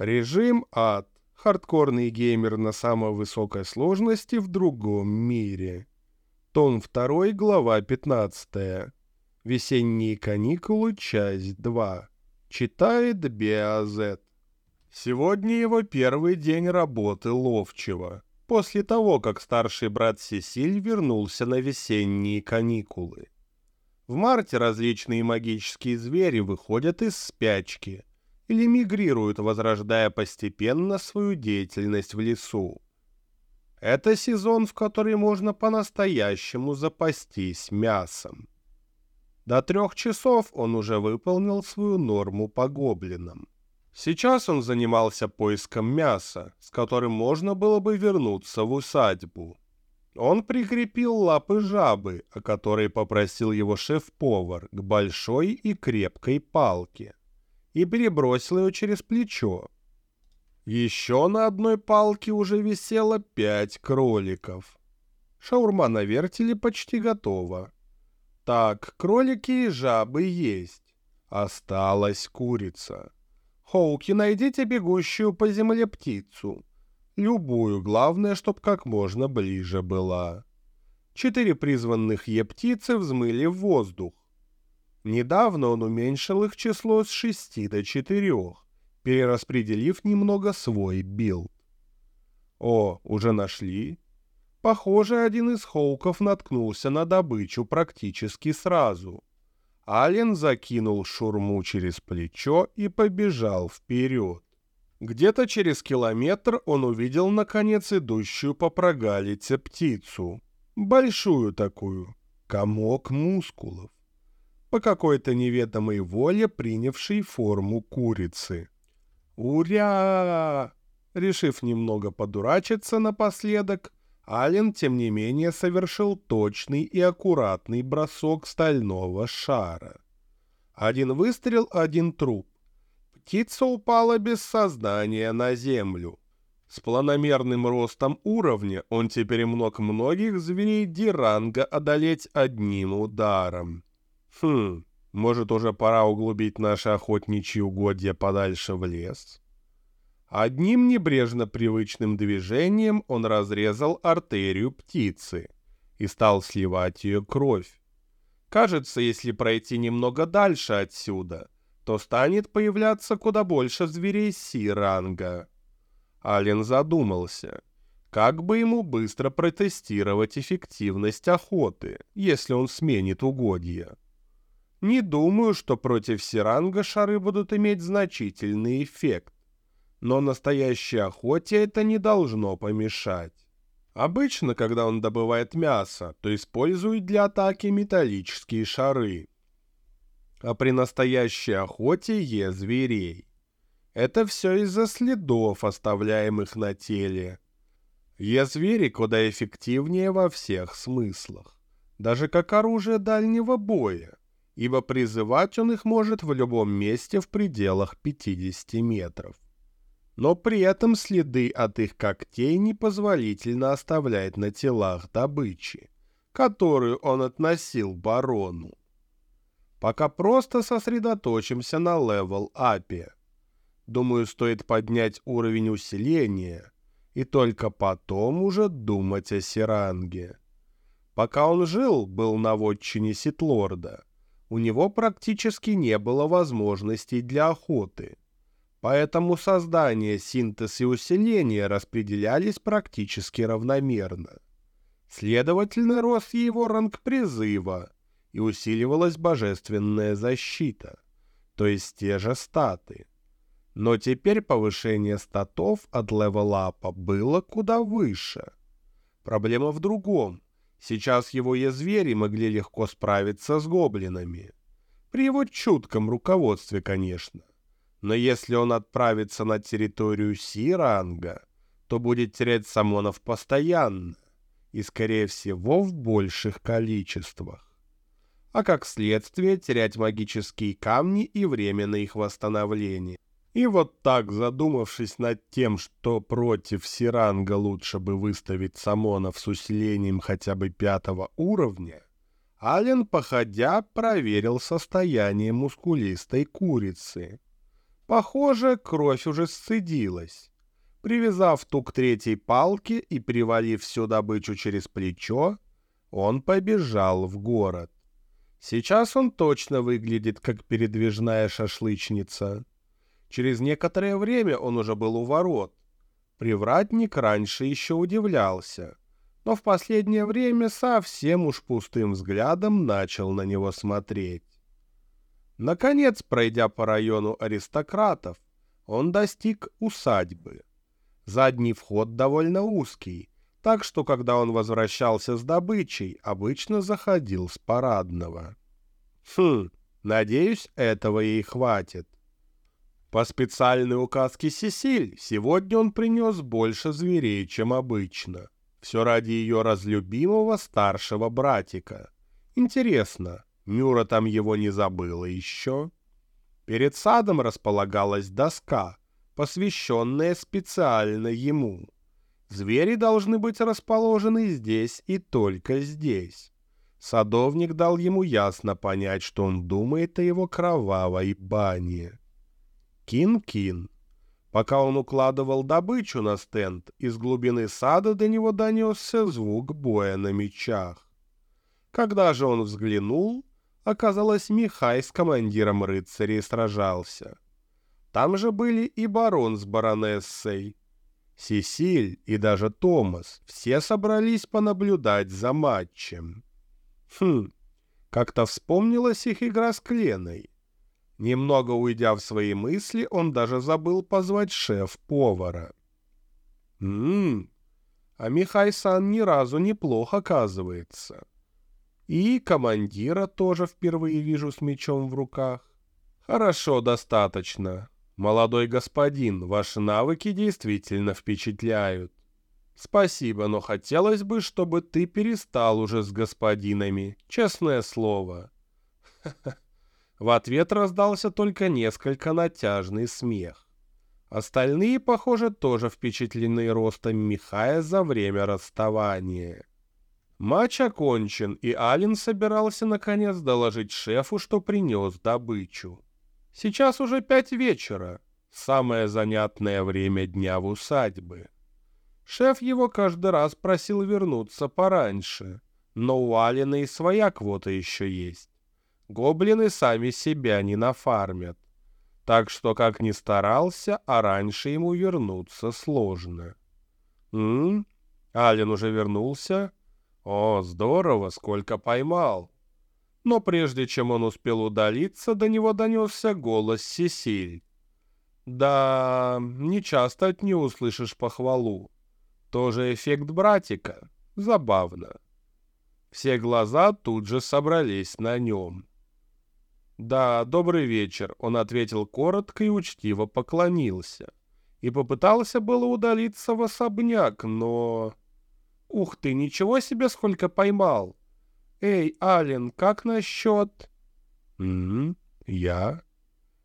Режим ад. Хардкорный геймер на самой высокой сложности в другом мире. Том 2, глава 15. Весенние каникулы, часть 2. Читает Беазет. Сегодня его первый день работы ловчего, после того, как старший брат Сесиль вернулся на весенние каникулы. В марте различные магические звери выходят из спячки или мигрируют, возрождая постепенно свою деятельность в лесу. Это сезон, в который можно по-настоящему запастись мясом. До трех часов он уже выполнил свою норму по гоблинам. Сейчас он занимался поиском мяса, с которым можно было бы вернуться в усадьбу. Он прикрепил лапы жабы, о которой попросил его шеф-повар, к большой и крепкой палке, и перебросил ее через плечо. Еще на одной палке уже висело пять кроликов. Шаурма на вертеле почти готова. Так, кролики и жабы есть. Осталась курица. Хоуки, найдите бегущую по земле птицу. Любую, главное, чтоб как можно ближе была. Четыре призванных Е-птицы взмыли в воздух. Недавно он уменьшил их число с шести до четырех, перераспределив немного свой build. О, уже нашли? Похоже, один из Хоуков наткнулся на добычу практически сразу. Ален закинул шурму через плечо и побежал вперед. Где-то через километр он увидел, наконец, идущую по прогалице птицу. Большую такую, комок мускулов. По какой-то неведомой воле принявшей форму курицы. «Уря!» Решив немного подурачиться напоследок, Ален, тем не менее, совершил точный и аккуратный бросок стального шара. Один выстрел, один труп. Птица упала без сознания на землю. С планомерным ростом уровня он теперь мог многих зверей Диранга одолеть одним ударом. Хм, может уже пора углубить наши охотничьи угодья подальше в лес? Одним небрежно привычным движением он разрезал артерию птицы и стал сливать ее кровь. Кажется, если пройти немного дальше отсюда — то станет появляться куда больше зверей Си-ранга. Ален задумался, как бы ему быстро протестировать эффективность охоты, если он сменит угодья. Не думаю, что против Сиранга шары будут иметь значительный эффект, но настоящей охоте это не должно помешать. Обычно, когда он добывает мясо, то использует для атаки металлические шары, а при настоящей охоте е зверей. Это все из-за следов, оставляемых на теле. Е-звери куда эффективнее во всех смыслах, даже как оружие дальнего боя, ибо призывать он их может в любом месте в пределах 50 метров. Но при этом следы от их когтей непозволительно оставлять на телах добычи, которую он относил барону. Пока просто сосредоточимся на level-up е. Думаю, стоит поднять уровень усиления и только потом уже думать о Сиранге. Пока он жил, был на вотчине Ситлорда, у него практически не было возможностей для охоты. Поэтому создание, синтез и усиление распределялись практически равномерно. Следовательно, рос его ранг призыва — и усиливалась божественная защита, то есть те же статы. Но теперь повышение статов от левелапа было куда выше. Проблема в другом. Сейчас его язвери могли легко справиться с гоблинами. При его чутком руководстве, конечно. Но если он отправится на территорию Сиранга, то будет терять самонов постоянно и, скорее всего, в больших количествах а как следствие терять магические камни и время на их восстановление. И вот так, задумавшись над тем, что против Сиранга лучше бы выставить самонов с усилением хотя бы пятого уровня, Ален, походя, проверил состояние мускулистой курицы. Похоже, кровь уже сцедилась. Привязав ту к третьей палке и привалив всю добычу через плечо, он побежал в город. Сейчас он точно выглядит как передвижная шашлычница. Через некоторое время он уже был у ворот. Привратник раньше еще удивлялся, но в последнее время совсем уж пустым взглядом начал на него смотреть. Наконец, пройдя по району аристократов, он достиг усадьбы. Задний вход довольно узкий, так что, когда он возвращался с добычей, обычно заходил с парадного. Хм, надеюсь, этого ей хватит. По специальной указке Сесиль, сегодня он принес больше зверей, чем обычно. Все ради ее разлюбимого старшего братика. Интересно, Мюра там его не забыла еще? Перед садом располагалась доска, посвященная специально ему. Звери должны быть расположены здесь и только здесь. Садовник дал ему ясно понять, что он думает о его кровавой бане. Кин-Кин. Пока он укладывал добычу на стенд, из глубины сада до него донесся звук боя на мечах. Когда же он взглянул, оказалось, Михай с командиром рыцарей сражался. Там же были и барон с баронессой, Сесиль и даже Томас все собрались понаблюдать за матчем. Хм, как-то вспомнилась их игра с Кленой. Немного уйдя в свои мысли, он даже забыл позвать шеф-повара. Ммм, а Михай-сан ни разу неплохо оказывается. И командира тоже впервые вижу с мечом в руках. Хорошо, достаточно. «Молодой господин, ваши навыки действительно впечатляют. Спасибо, но хотелось бы, чтобы ты перестал уже с господинами, честное слово». В ответ раздался только несколько натяжный смех. Остальные, похоже, тоже впечатлены ростом Михая за время расставания. Матч окончен, и Ален собирался наконец доложить шефу, что принес добычу. Сейчас уже пять вечера, самое занятное время дня в усадьбе. Шеф его каждый раз просил вернуться пораньше, но у Алина и своя квота еще есть. Гоблины сами себя не нафармят. Так что, как ни старался, а раньше ему вернуться сложно. «М? Ален уже вернулся? О, здорово, сколько поймал!» но прежде чем он успел удалиться, до него донесся голос Сесиль. «Да, не часто от нее услышишь похвалу. Тоже эффект братика. Забавно». Все глаза тут же собрались на нем. «Да, добрый вечер», — он ответил коротко и учтиво поклонился. И попытался было удалиться в особняк, но... «Ух ты, ничего себе, сколько поймал!» «Эй, Ален, как насчет...» «М-м, я?»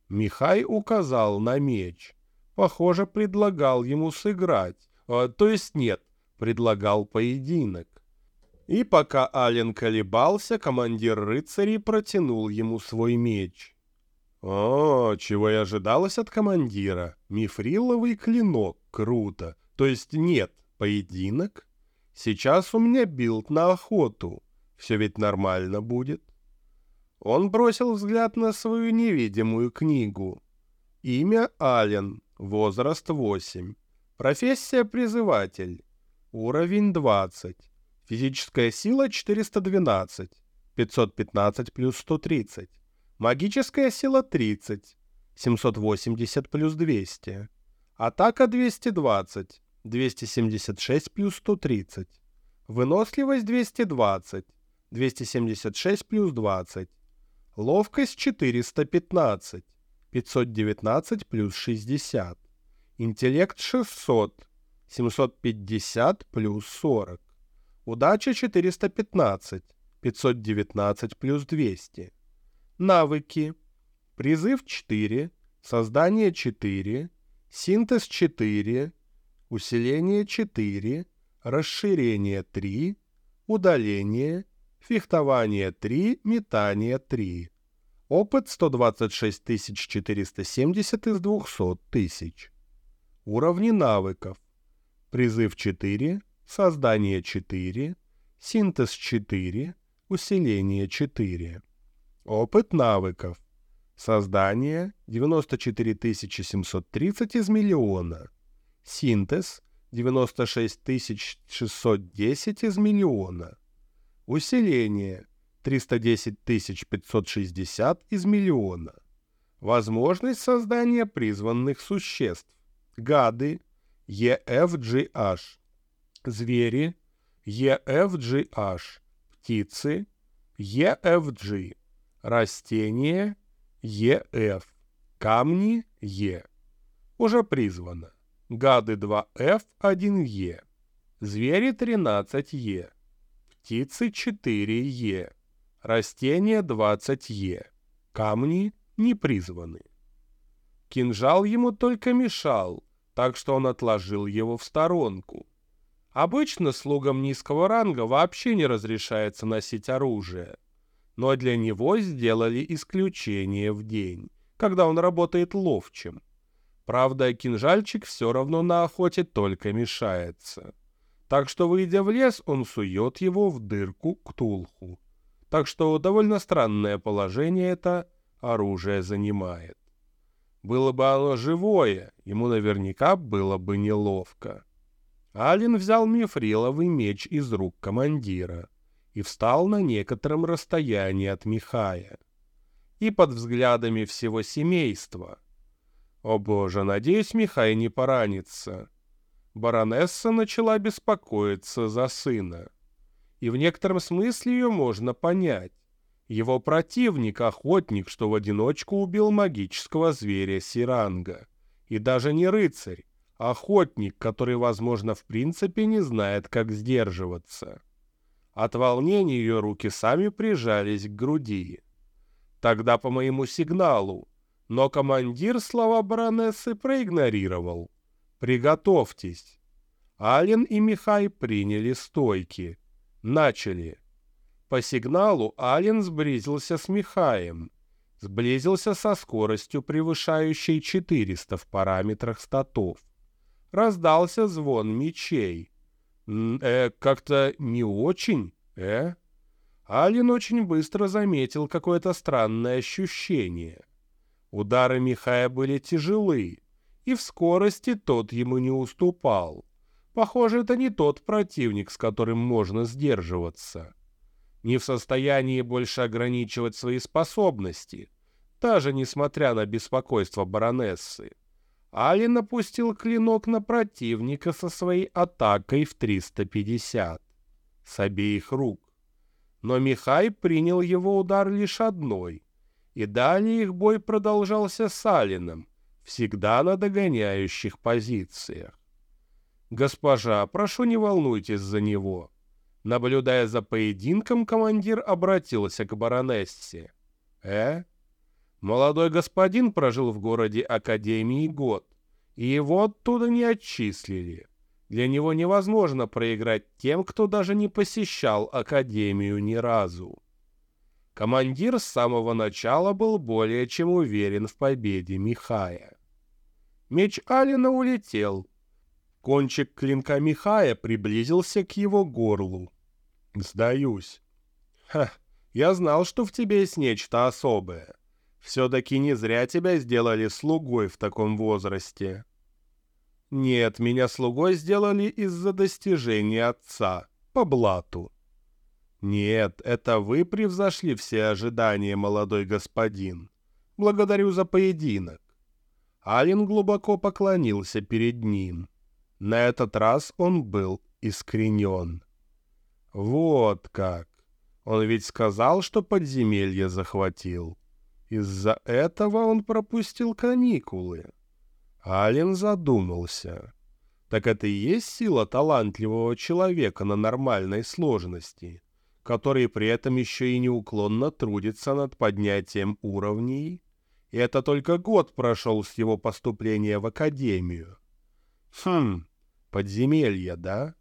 Михай указал на меч. Похоже, предлагал ему сыграть. А, то есть нет, предлагал поединок. И пока Ален колебался, командир рыцарей протянул ему свой меч. О, чего и ожидалось от командира. Мифриловый клинок. Круто. То есть нет, поединок? Сейчас у меня билд на охоту. Все ведь нормально будет. Он бросил взгляд на свою невидимую книгу. Имя Ален, возраст 8. Профессия призыватель. Уровень 20. Физическая сила 412. 515 плюс 130. Магическая сила 30. 780 плюс 200. Атака 220. 276 плюс 130. Выносливость 220. 276 плюс 20. Ловкость 415. 519 плюс 60. Интеллект 600. 750 плюс 40. Удача 415. 519 плюс 200. Навыки. Призыв 4. Создание 4. Синтез 4. Усиление 4. Расширение 3. Удаление фехтование 3, метание 3. Опыт 126 470 из 200 тысяч. Уровни навыков. Призыв 4, создание 4, синтез 4, усиление 4. Опыт навыков. Создание 94 730 из миллиона. Синтез 96 610 из миллиона. Усиление 310 560 из миллиона. Возможность создания призванных существ. Гады EFGH. Звери EFGH. Птицы EFG. Растения EF. Камни Е. Уже призвано. Гады 2F 1Е. Звери 13Е. Птицы 4Е. Растения 20Е. Камни не призваны. Кинжал ему только мешал, так что он отложил его в сторонку. Обычно слугам низкого ранга вообще не разрешается носить оружие но для него сделали исключение в день, когда он работает ловчим. Правда, кинжальчик все равно на охоте только мешается. Так что, выйдя в лес, он сует его в дырку к Тулху. Так что довольно странное положение это оружие занимает. Было бы оно живое, ему наверняка было бы неловко. Алин взял мифриловый меч из рук командира — и встал на некотором расстоянии от Михая. И под взглядами всего семейства. О боже, надеюсь, Михай не поранится. Баронесса начала беспокоиться за сына. И в некотором смысле ее можно понять. Его противник — охотник, что в одиночку убил магического зверя Сиранга. И даже не рыцарь, охотник, который, возможно, в принципе не знает, как сдерживаться. От волнения ее руки сами прижались к груди. Тогда по моему сигналу, но командир слова баронессы проигнорировал. «Приготовьтесь». Ален и Михай приняли стойки. Начали. По сигналу Ален сблизился с Михаем. Сблизился со скоростью, превышающей 400 в параметрах статов. Раздался звон мечей. Э, как-то не очень, э? Алин очень быстро заметил какое-то странное ощущение. Удары Михая были тяжелы, и в скорости тот ему не уступал. Похоже, это не тот противник, с которым можно сдерживаться. Не в состоянии больше ограничивать свои способности, даже несмотря на беспокойство баронессы. Али напустил клинок на противника со своей атакой в 350. С обеих рук. Но Михай принял его удар лишь одной. И далее их бой продолжался с Алином, всегда на догоняющих позициях. «Госпожа, прошу не волнуйтесь за него». Наблюдая за поединком, командир обратился к баронессе. «Э? Молодой господин прожил в городе Академии год, и его оттуда не отчислили. Для него невозможно проиграть тем, кто даже не посещал Академию ни разу. Командир с самого начала был более чем уверен в победе Михая. Меч Алина улетел. Кончик клинка Михая приблизился к его горлу. «Сдаюсь». «Ха, я знал, что в тебе есть нечто особое. Все-таки не зря тебя сделали слугой в таком возрасте. Нет, меня слугой сделали из-за достижения отца, по блату. Нет, это вы превзошли все ожидания, молодой господин. Благодарю за поединок. Алин глубоко поклонился перед ним. На этот раз он был искренен. Вот как. Он ведь сказал, что подземелье захватил. Из-за этого он пропустил каникулы. Ален задумался. Так это и есть сила талантливого человека на нормальной сложности, который при этом еще и неуклонно трудится над поднятием уровней? И это только год прошел с его поступления в академию. Хм, подземелье, да?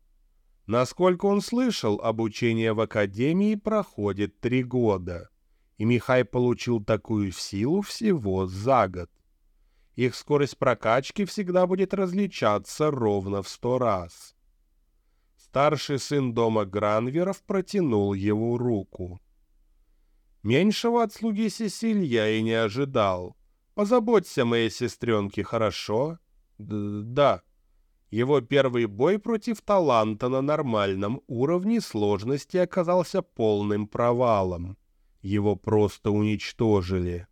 Насколько он слышал, обучение в академии проходит три года — и Михай получил такую силу всего за год. Их скорость прокачки всегда будет различаться ровно в сто раз. Старший сын дома Гранверов протянул его руку. Меньшего от слуги Сесиль я и не ожидал. Позаботься моей сестренке, хорошо? Д да. Его первый бой против таланта на нормальном уровне сложности оказался полным провалом. Его просто уничтожили.